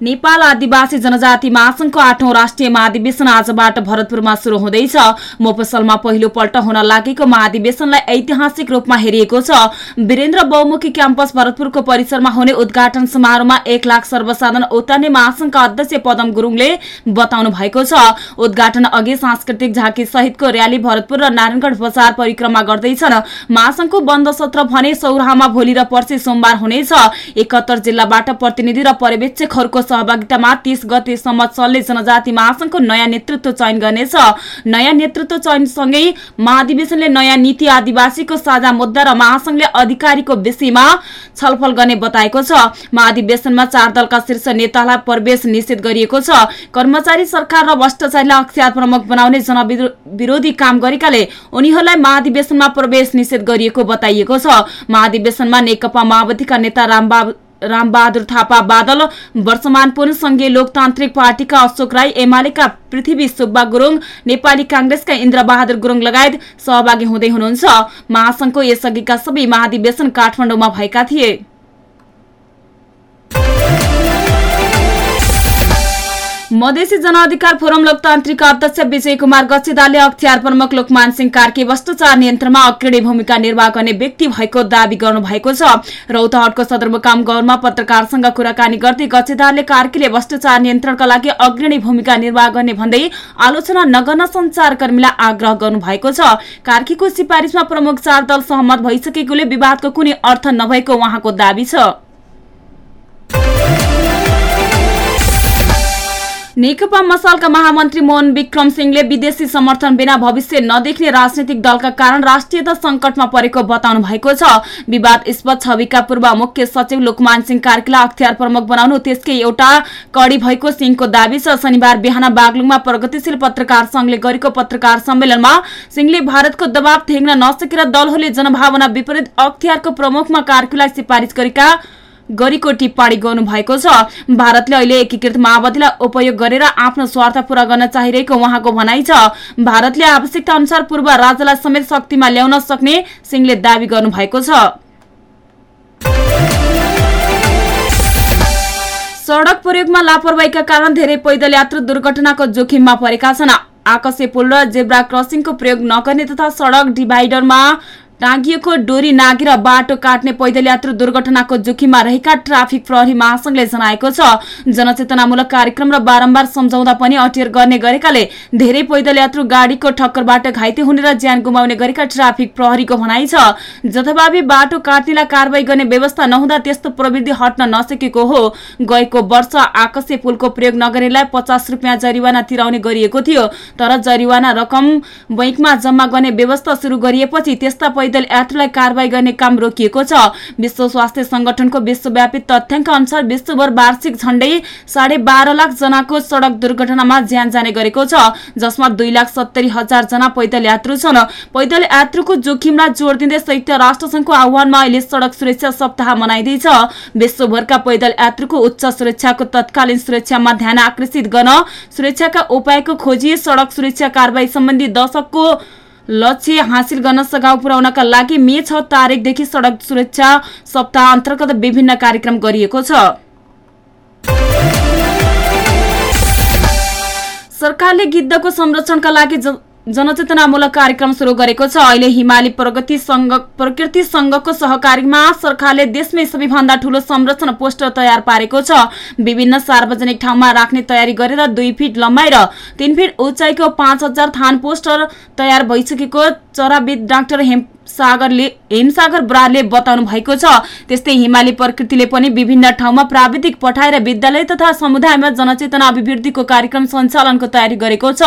नेपाल आदिवासी जनजाति महासंघको आठौं राष्ट्रिय महाधिवेशन आजबाट भरतपुरमा शुरू हुँदैछ। मोपसलमा पहिलो पल्ट हुन लागेको महाधिवेशनलाई ऐतिहासिक रूपमा हेरिएको छ। वीरेन्द्र बहुमुखी क्याम्पस भरतपुरको परिसरमा हुने उद्घाटन समारोहमा एक लाख सर्वसाधारण उतार्ने महासंघका अध्यक्ष पदम गुरूङले बताउनु भएको छ। उद्घाटन अघि सांस्कृतिक झाँकी सहितको र्याली भरतपुर र नारायणगढ़ बजार परिक्रमा गर्दैछन्। महासंघको बन्द सत्र भने सौराहामा भोलि र पर्सि सोमबार हुनेछ। एकहत्तर जिल्लाबाट प्रतिनिधि र पर्यवेक्षकहरूको सहभागितामा तीस गतेसम्म चल्ने जनजाति महासंघको नयाँ नेतृत्व चयन गर्नेछ। नयाँ नेतृत्व चयनसँगै महाधिवेशनले नयाँ नीति आदिवासीको साझा मुद्दा र महासंघले अधिकारीको विषयमा छलफल गर्ने बताएको छ। महाधिवेशनमा चार दलका शीर्ष नेतालाई प्रवेश निषेध गरिएको छ। कर्मचारी सरकार र भ्रष्टाचारीलाई अख्तियार प्रमुख बनाउने जनविरोधी काम गरेकाले उनीहरूलाई महाधिवेशनमा प्रवेश निषेध गरिएको बताइएको छ। महाधिवेशनमा नेकपा माओवादीका नेता रामबाबु रामबहादुर थापा बादल वर्तमान पूर्ण संघीय लोकतान्त्रिक पार्टीका अशोक राई एमालेका पृथ्वी सुब्बा गुरुङ नेपाली कांग्रेसका इन्द्रबहादुर गुरुङ लगायत सहभागी हुँदै हुनुहुन्छ। महासंघको यसअघिका सबै महाधिवेशन काठमाडौँमा भएका थिए। मधेसी जनअधिकार फोरम लोकतान्त्रिक अध्यक्ष विजय कुमार गच्छेदारले अख्तियार प्रमुख लोकमान सिंह कार्की भ्रष्टाचार नियन्त्रणमा अग्रणी भूमिका निर्वाह गर्ने व्यक्ति भएको दावी गर्नु भएको छ। रौतहटको सदरमुकाम गौरमा पत्रकारसँग कुराकानी गर्दै गच्छेदारले कार्कीले भ्रष्टाचार नियन्त्रणका लागि अग्रणी भूमिका निर्वाह गर्ने भन्दै आलोचना नगर्न संचारकर्मीलाई आग्रह गर्नु भएको छ। कार्कीको सिफारिसमा प्रमुख चार दल सहमत भइसकेकोले विवादको कुनै अर्थ नभएको उहाँको दावी छ। नेकपा मसालका महामन्त्री मोहन विक्रम सिंहले विदेशी समर्थन बिना भविष्य नदेख्ने राजनैतिक दलका कारण राष्ट्रियता संकटमा परेको बताउनु भएको छ। विवादस्पद छविका पूर्व मुख्य सचिव लोकमान सिंह कार्कीलाई अख्तियार प्रमुख बनाउनु त्यसकै एउटा कडी भएको सिंहको दावी छ। शनिबार बिहान बागलुङमा प्रगतिशील पत्रकार संघले गरेको पत्रकार सम्मेलनमा सिंहले भारतको दबाव थेग्न नसकेर दलहरूले जनभावना विपरीत अख्तियारको प्रमुखमा कार्कीलाई सिफारिस गरेका गरेको टिप्पणी गर्नु भएको छ। भारतले अहिले एकीकृत माओवादीलाई उपयोग गरेर आफ्नो स्वार्थ पूरा गर्न चाहिरहेको उहाँको भनाइ छ। भारतले आवश्यकता अनुसार पूर्व राज्यलाई समेत शक्तिमा ल्याउन सक्ने सिंहले दावी गर्नु भएको छ। सड़क प्रयोगमा लापरवाहीका कारण धेरै पैदल यात्रु दुर्घटनाको जोखिममा परेका छन्। आकाशे पुल र जेब्रा क्रसिङको प्रयोग नगर्ने तथा सड़क डिभाइडरमा टाँगिएको डोरी नागेर बाटो काट्ने पैदल यात्रु दुर्घटनाको जोखिममा रहेका ट्राफिक प्रहरी महासंघले जनाएको छ। जनचेतनामूलक कार्यक्रम र बारम्बार सम्झाउँदा पनि अटेर गर्ने गरेकाले धेरै पैदल यात्रु गाडीको ठक्करबाट घाइते हुने र ज्यान गुमाउने गरेका ट्राफिक प्रहरीको भनाइ छ। जथाभावी बाटो काट्नेलाई कारवाही गर्ने व्यवस्था नहुँदा त्यस्तो प्रविधि हट्न नसकेको हो। गएको वर्ष आकाशे पुलको प्रयोग नगर्नेलाई पचास रुपियाँ जरिवाना तिराउने गरिएको थियो। तर जरिवाना रकम बैङ्कमा जम्मा गर्ने व्यवस्था शुरू गरिएपछि त्यस्ता पैदल यात्रुलाई कारवाही गर्ने काम रोकिएको छ। विश्व स्वास्थ्य संगठनको विश्वव्यापी तथ्याङ्क अनुसार विश्वभर वार्षिक झण्डै साढे बाह्र लाख जनाको सड़क दुर्घटनामा ज्यान जाने गरेको छ जसमा दुई लाख सत्तरी हजार जना पैदल यात्रु छन्। पैदल यात्रुको जोखिमलाई जोड दिँदै संयुक्त राष्ट्र संघको आह्वानमा अहिले सड़क सुरक्षा सप्ताह मनाइँदैछ। विश्वभरका पैदल यात्रुको उच्च सुरक्षाको तत्कालीन सुरक्षामा ध्यान आकर्षित गर्न सुरक्षाका उपायको खोजी सड़क सुरक्षा कारवाही सम्बन्धी दशकको लक्ष्य हासिल गर्न सघाउ पुर्याउनका लागि मे छ तारिकदेखि सड़क सुरक्षा सप्ताह अन्तर्गत विभिन्न कार्यक्रम गरिएको छ। सरकारले गिद्धको संरक्षणका लागि जनचेतनामूलक कार्यक्रम शुरू गरेको छ। अहिले हिमाली प्रगति संघ प्रकृति संघको सहकारीमा सरकारले देशमै सबैभन्दा ठूलो संरक्षण पोस्टर तयार पारेको छ। विभिन्न सार्वजनिक ठाउँमा राख्ने तयारी गरेर दुई फिट लम्बाइ र तीन फिट उचाइको पाँच हजार थान पोस्टर तयार भइसकेको चराविद डाक्टर हेम सागरले हेमसागर बरालले बताउनु भएको छ। त्यस्तै हिमाली प्रकृतिले पनि विभिन्न ठाउँमा प्राविधिक पठाएर विद्यालय तथा समुदायमा जनचेतना अभिवृद्धिको कार्यक्रम सञ्चालनको तयारी गरेको छ।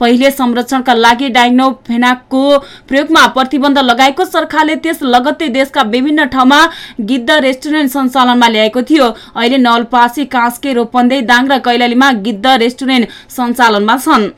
पहिले संरक्षणका लागि डाइग्नोफेनाको प्रयोगमा प्रतिबन्ध लगाएको सरकारले त्यस लगत्तै देशका विभिन्न ठाउँमा गिद्ध रेस्टुरेन्ट सञ्चालनमा ल्याएको थियो। अहिले नवलपासी काँसके रोपन्दै दाङ र कैलालीमा गिद्ध रेस्टुरेन्ट सञ्चालनमा छन्।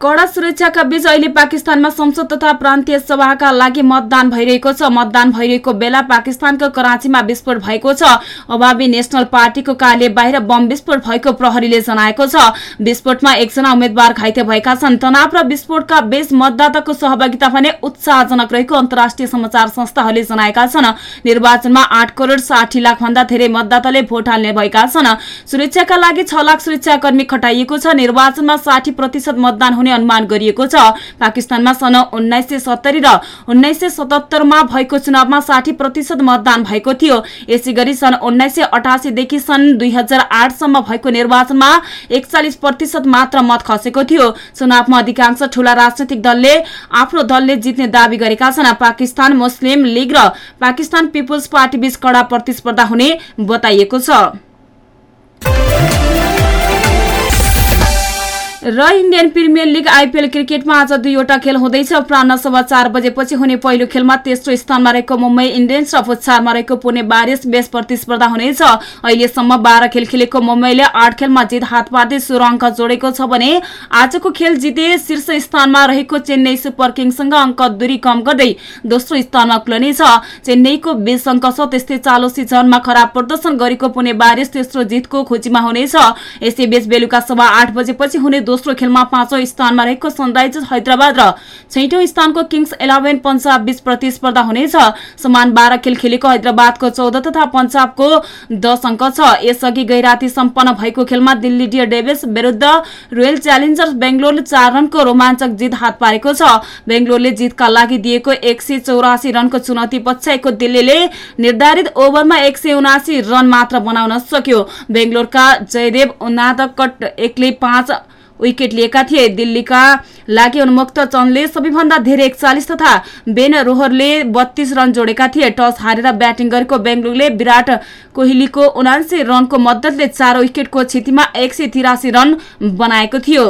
कड़ा सुरक्षाका बीच अहिले पाकिस्तानमा संसद तथा प्रान्तीय सभाका लागि मतदान भइरहेको छ। मतदान भइरहेको बेला पाकिस्तानको कराँचीमा विस्फोट भएको छ। अभावी नेशनल पार्टीको कार्य बाहिर बम विस्फोट भएको प्रहरीले जनाएको छ। विस्फोटमा एकजना उम्मेद्वार घाइते भएका छन्। तनाव र विस्फोटका बीच मतदाताको सहभागिता भने उत्साहजनक रहेको अन्तर्राष्ट्रिय समाचार संस्थाहरूले जनाएका छन्। निर्वाचनमा आठ करोड़ साठी लाख भन्दा धेरै मतदाताले भोट हाल्ने भएका छन्। सुरक्षाका लागि छ लाख सुरक्षाकर्मी खटाइएको छ। निर्वाचनमा साठी प्रतिशत मतदान हुने अनुमान गरिएको छ। पाकिस्तानमा सन् उन्नाइस र उन्नाइस सय भएको चुनावमा साठी प्रतिशत मतदान भएको थियो। यसै गरी सन् उन्नाइस सय अठासीदेखि सन् दुई हजार आठसम्म भएको निर्वाचनमा एकचालिस प्रतिशत मात्र मत खसेको थियो। चुनावमा अधिकांश ठूला राजनैतिक दलले आफ्नो दलले जित्ने दावी गरेका छन्। पाकिस्तान मुस्लिम लीग र पाकिस्तान पिपुल्स पार्टी बीच कड़ा प्रतिस्पर्धा हुने बताइएको छ। र इन्डियन प्रिमियर लिग आइपिएल क्रिकेटमा आज दुईवटा खेल हुँदैछ। अपरान्न सभा चार बजेपछि हुने पहिलो खेलमा तेस्रो स्थानमा रहेको मुम्बई इन्डियन्स र फुत्सारमा रहेको पुणे बारिस बेस प्रतिस्पर्धा हुनेछ। अहिलेसम्म बाह्र खेल खेलेको मुम्बईले आठ खेलमा जित हात पार्दै सोह्र अङ्क जोडेको छ भने आजको खेल जिते शीर्ष स्थानमा रहेको चेन्नई सुपर किङ्ससँग अङ्क दूरी कम गर्दै दोस्रो स्थानमा उक्लनेछ चेन्नईको बीस अङ्क छ त्यस्तै चालु सिजनमा खराब प्रदर्शन गरेको पुणे बारिस तेस्रो जितको खोजीमा हुनेछ। यसैबीच बेलुका सभा आठ बजेपछि हुने दोस्रो खेलमा पाँचौं स्थानमा रहेको सनराइजर्स हैदराबाद र छैटौं स्थानको किङ्स इलेभेन पन्जाब बीच प्रतिस्पर्धा हुनेछ। समान बाह्र खेल खेलेको हैदराबादको चौध तथा पन्जाबको दस अङ्क छ। यसअघि गैराती सम्पन्न भएको खेलमा दिल्ली डियर डेभिस विरूद्ध रोयल च्यालेन्जर्स बेङ्गलोरले चार रनको रोमाञ्चक जित हात पारेको छ। बेङ्गलोरले जितका लागि दिएको एक रनको चुनौती पछ्याएको दिल्लीले निर्धारित ओभरमा एक रन मात्र बनाउन सक्यो। बेङ्गलोरका जयदेव उनादकट एकले पाँच विकेट लिएका थिए। दिल्लीका लागि उन्मुक्त चन्दले सबैभन्दा धेरै एकचालिस तथा बेन रोहरले बत्तीस रन जोडेका थिए। टस हारेर ब्याटिङ गरेको बेङ्गलुरुले विराट कोहलीको उनासी रनको मद्दतले चार विकेटको क्षतिमा एक रन बनाएको थियो।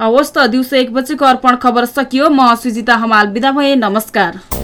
हवस् त दिउँसो एक बजेको अर्पण खबर सकियो। म सुजिता हमाल बिदा भए नमस्कार।